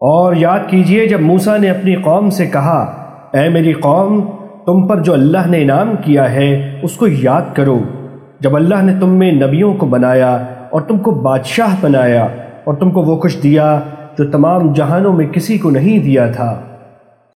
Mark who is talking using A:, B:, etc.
A: اور یاد کیجیے جب موسا نے اپنی قوم سے کہا، اے میری قوم، تم پر جو اللہ نے انعام کیا ہے، اس کو یاد کرو۔ جب اللہ نے تم میں نبیوں کو بنایا اور تم کو بادشاہ بنایا اور تم کو وہ کچھ دیا جو تمام جہانوں میں کسی کو نہیں دیا تھا۔